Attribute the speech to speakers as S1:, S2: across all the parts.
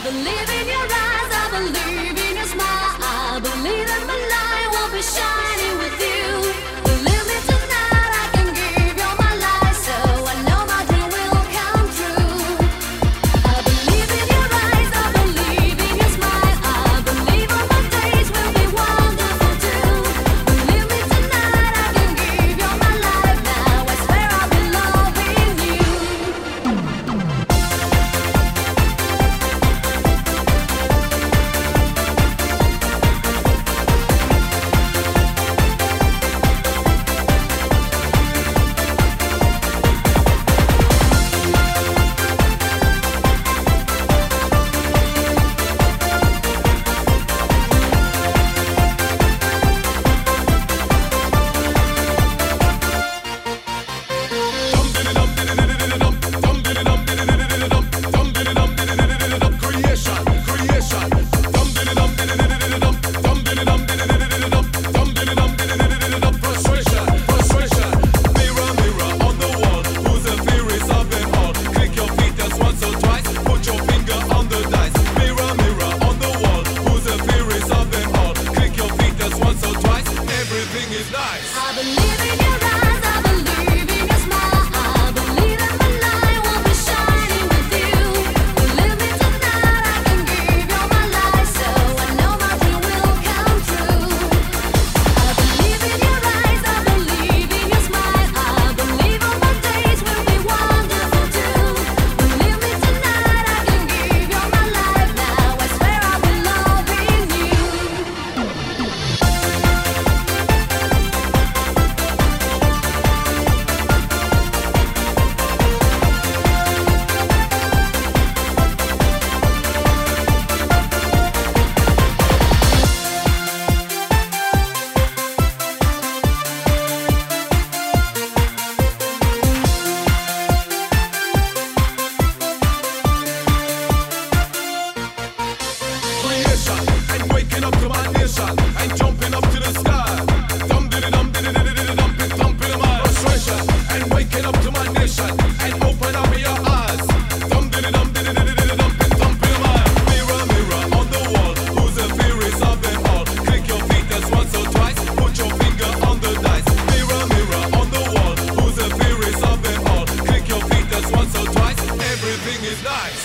S1: I believe in your eyes, I believe in your smile, I believe that my light will be shining with you.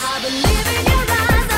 S1: I believe in your eyes.